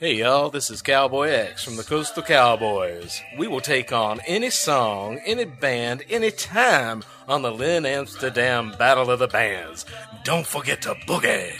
Hey y'all, this is Cowboy X from the Coastal Cowboys. We will take on any song, any band, any time on the Len Amsterdam Battle of the Bands. Don't forget to boogie!